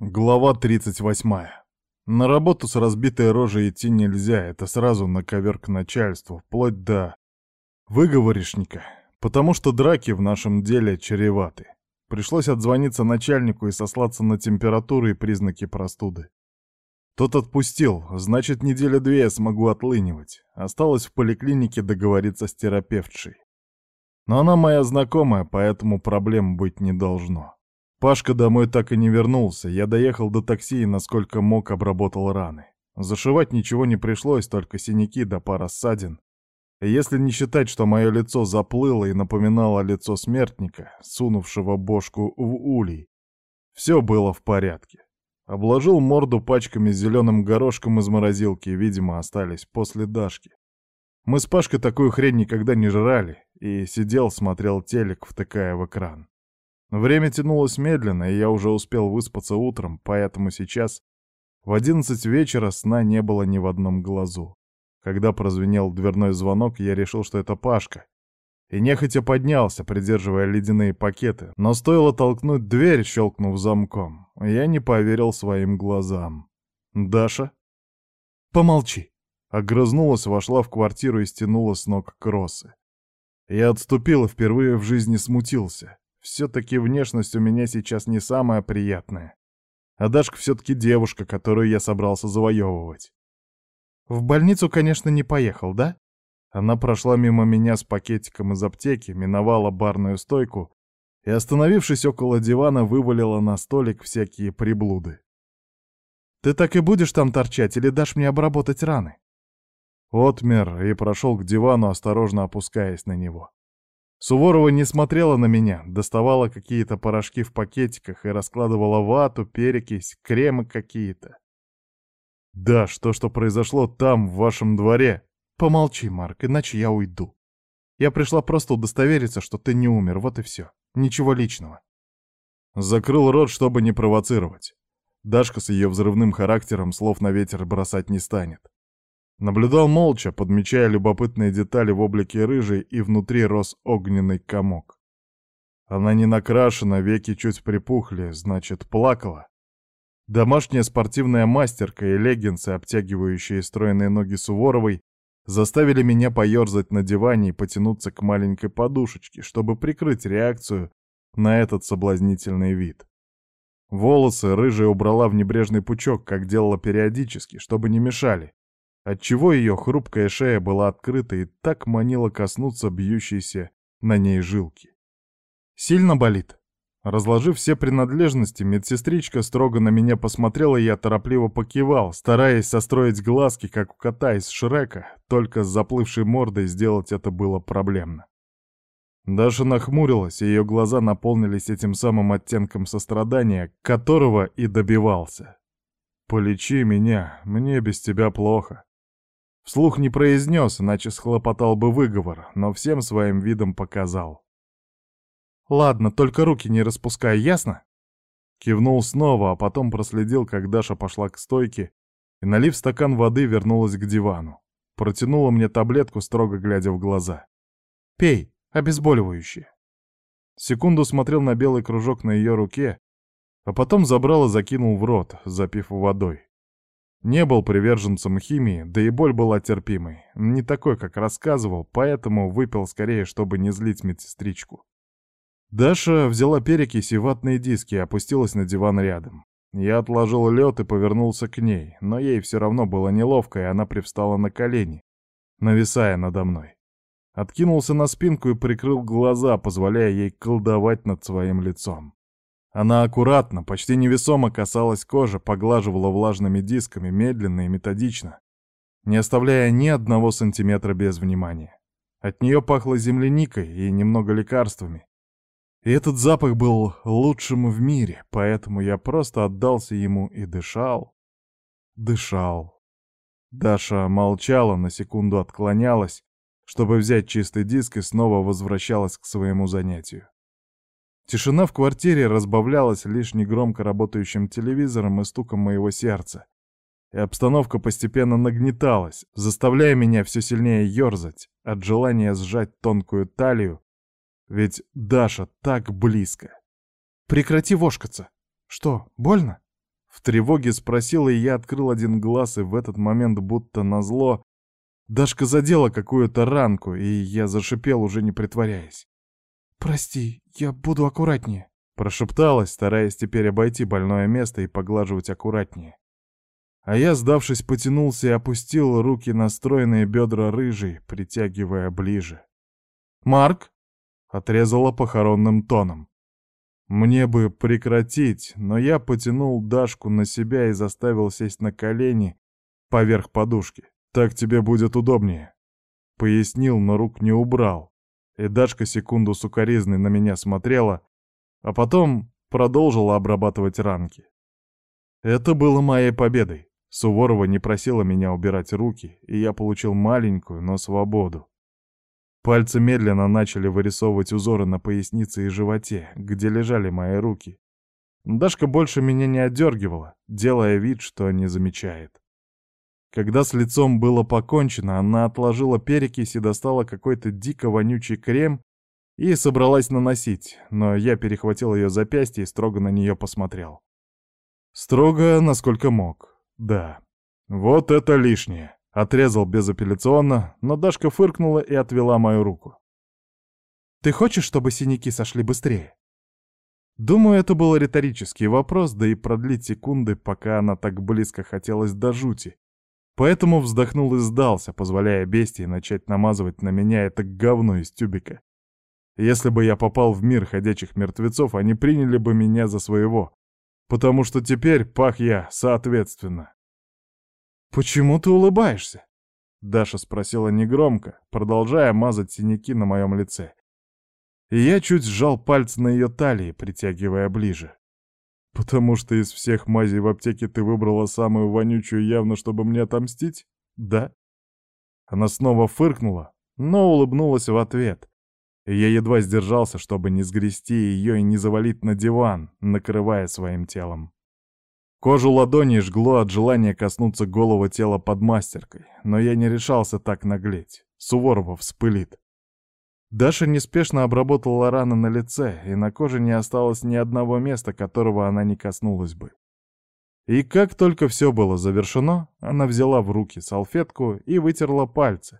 Глава 38. На работу с разбитой рожей идти нельзя, это сразу на ковер к начальству, вплоть до выговоришника, потому что драки в нашем деле чреваты. Пришлось отзвониться начальнику и сослаться на температуру и признаки простуды. Тот отпустил, значит, неделя две я смогу отлынивать. Осталось в поликлинике договориться с терапевтшей. Но она моя знакомая, поэтому проблем быть не должно. Пашка домой так и не вернулся. Я доехал до такси и, насколько мог, обработал раны. Зашивать ничего не пришлось, только синяки да пара ссадин. Если не считать, что мое лицо заплыло и напоминало лицо смертника, сунувшего бошку в улей, все было в порядке. Обложил морду пачками с зеленым горошком из морозилки, видимо, остались после Дашки. Мы с Пашкой такую хрень никогда не жрали, и сидел, смотрел телек, втыкая в экран. Время тянулось медленно, и я уже успел выспаться утром, поэтому сейчас в одиннадцать вечера сна не было ни в одном глазу. Когда прозвенел дверной звонок, я решил, что это Пашка. И нехотя поднялся, придерживая ледяные пакеты, но стоило толкнуть дверь, щелкнув замком. Я не поверил своим глазам. «Даша?» «Помолчи!» Огрызнулась, вошла в квартиру и стянула с ног кроссы. Я отступил и впервые в жизни смутился. Все-таки внешность у меня сейчас не самая приятная. А Дашка все-таки девушка, которую я собрался завоевывать. В больницу, конечно, не поехал, да? Она прошла мимо меня с пакетиком из аптеки, миновала барную стойку и, остановившись около дивана, вывалила на столик всякие приблуды. «Ты так и будешь там торчать или дашь мне обработать раны?» Отмер и прошел к дивану, осторожно опускаясь на него. Суворова не смотрела на меня, доставала какие-то порошки в пакетиках и раскладывала вату, перекись, кремы какие-то. «Да, что, что произошло там, в вашем дворе?» «Помолчи, Марк, иначе я уйду. Я пришла просто удостовериться, что ты не умер, вот и все. Ничего личного». Закрыл рот, чтобы не провоцировать. Дашка с ее взрывным характером слов на ветер бросать не станет. Наблюдал молча, подмечая любопытные детали в облике рыжей, и внутри рос огненный комок. Она не накрашена, веки чуть припухли, значит, плакала. Домашняя спортивная мастерка и леггинсы, обтягивающие стройные ноги Суворовой, заставили меня поерзать на диване и потянуться к маленькой подушечке, чтобы прикрыть реакцию на этот соблазнительный вид. Волосы рыжая убрала в небрежный пучок, как делала периодически, чтобы не мешали, отчего ее хрупкая шея была открыта и так манила коснуться бьющейся на ней жилки. «Сильно болит?» Разложив все принадлежности, медсестричка строго на меня посмотрела, и я торопливо покивал, стараясь состроить глазки, как у кота из Шрека, только с заплывшей мордой сделать это было проблемно. Даша нахмурилась, и ее глаза наполнились этим самым оттенком сострадания, которого и добивался. «Полечи меня, мне без тебя плохо». Вслух не произнес, иначе схлопотал бы выговор, но всем своим видом показал. «Ладно, только руки не распускай, ясно?» Кивнул снова, а потом проследил, как Даша пошла к стойке и, налив стакан воды, вернулась к дивану. Протянула мне таблетку, строго глядя в глаза. «Пей, обезболивающее». Секунду смотрел на белый кружок на ее руке, а потом забрал и закинул в рот, запив водой. Не был приверженцем химии, да и боль была терпимой. Не такой, как рассказывал, поэтому выпил скорее, чтобы не злить медсестричку. Даша взяла перекись и ватные диски и опустилась на диван рядом. Я отложил лед и повернулся к ней, но ей все равно было неловко, и она привстала на колени, нависая надо мной. Откинулся на спинку и прикрыл глаза, позволяя ей колдовать над своим лицом. Она аккуратно, почти невесомо касалась кожи, поглаживала влажными дисками, медленно и методично, не оставляя ни одного сантиметра без внимания. От нее пахло земляникой и немного лекарствами. И этот запах был лучшим в мире, поэтому я просто отдался ему и дышал, дышал. Даша молчала, на секунду отклонялась, чтобы взять чистый диск и снова возвращалась к своему занятию. Тишина в квартире разбавлялась лишь негромко работающим телевизором и стуком моего сердца. И обстановка постепенно нагнеталась, заставляя меня все сильнее ерзать от желания сжать тонкую талию, ведь Даша так близко. «Прекрати вошкаться!» «Что, больно?» В тревоге спросила, и я открыл один глаз, и в этот момент, будто назло, Дашка задела какую-то ранку, и я зашипел, уже не притворяясь. «Прости, я буду аккуратнее», — прошепталась, стараясь теперь обойти больное место и поглаживать аккуратнее. А я, сдавшись, потянулся и опустил руки на стройные бедра рыжей, притягивая ближе. «Марк!» — отрезала похоронным тоном. Мне бы прекратить, но я потянул Дашку на себя и заставил сесть на колени поверх подушки. Так тебе будет удобнее. Пояснил, но рук не убрал. И Дашка секунду сукоризной на меня смотрела, а потом продолжила обрабатывать ранки. Это было моей победой. Суворова не просила меня убирать руки, и я получил маленькую, но свободу. Пальцы медленно начали вырисовывать узоры на пояснице и животе, где лежали мои руки. Дашка больше меня не отдергивала, делая вид, что не замечает. Когда с лицом было покончено, она отложила перекись и достала какой-то дико вонючий крем и собралась наносить, но я перехватил ее запястье и строго на нее посмотрел. Строго, насколько мог. Да, вот это лишнее. Отрезал безапелляционно, но Дашка фыркнула и отвела мою руку. «Ты хочешь, чтобы синяки сошли быстрее?» Думаю, это был риторический вопрос, да и продлить секунды, пока она так близко хотелось до жути. Поэтому вздохнул и сдался, позволяя бестии начать намазывать на меня это говно из тюбика. Если бы я попал в мир ходячих мертвецов, они приняли бы меня за своего, потому что теперь пах я соответственно. «Почему ты улыбаешься?» Даша спросила негромко, продолжая мазать синяки на моем лице. И я чуть сжал пальцы на ее талии, притягивая ближе. «Потому что из всех мазей в аптеке ты выбрала самую вонючую явно, чтобы мне отомстить? Да?» Она снова фыркнула, но улыбнулась в ответ. Я едва сдержался, чтобы не сгрести ее и не завалить на диван, накрывая своим телом. Кожу ладони жгло от желания коснуться голого тела под мастеркой, но я не решался так наглеть. Суворова вспылит. Даша неспешно обработала раны на лице, и на коже не осталось ни одного места, которого она не коснулась бы. И как только все было завершено, она взяла в руки салфетку и вытерла пальцы.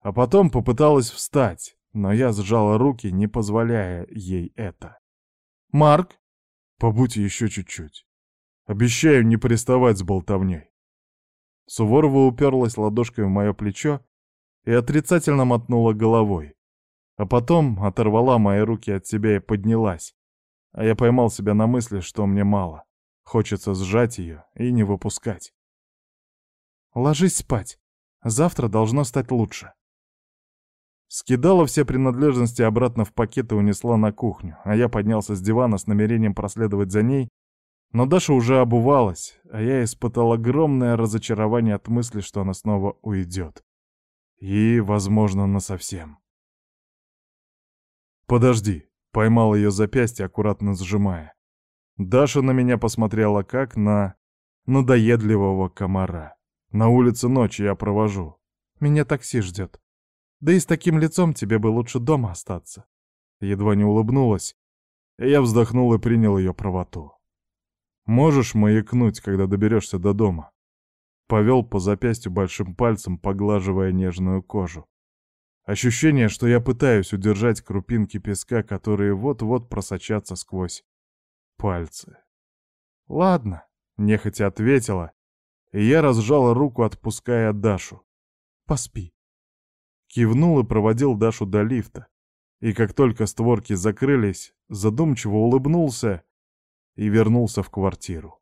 А потом попыталась встать, но я сжала руки, не позволяя ей это. «Марк, побудь еще чуть-чуть». Обещаю не приставать с болтовней. Суворова уперлась ладошкой в мое плечо и отрицательно мотнула головой. А потом оторвала мои руки от себя и поднялась. А я поймал себя на мысли, что мне мало. Хочется сжать ее и не выпускать. «Ложись спать. Завтра должно стать лучше». Скидала все принадлежности обратно в пакет и унесла на кухню, а я поднялся с дивана с намерением проследовать за ней но Даша уже обувалась, а я испытал огромное разочарование от мысли, что она снова уйдет. И, возможно, насовсем. «Подожди», — поймал ее запястье, аккуратно сжимая. Даша на меня посмотрела как на надоедливого комара. На улице ночь я провожу. Меня такси ждет. Да и с таким лицом тебе бы лучше дома остаться. Едва не улыбнулась. Я вздохнул и принял ее правоту. Можешь маякнуть, когда доберешься до дома?» Повел по запястью большим пальцем, поглаживая нежную кожу. Ощущение, что я пытаюсь удержать крупинки песка, которые вот-вот просочатся сквозь пальцы. «Ладно», — нехотя ответила, и я разжала руку, отпуская Дашу. «Поспи». Кивнул и проводил Дашу до лифта. И как только створки закрылись, задумчиво улыбнулся и вернулся в квартиру.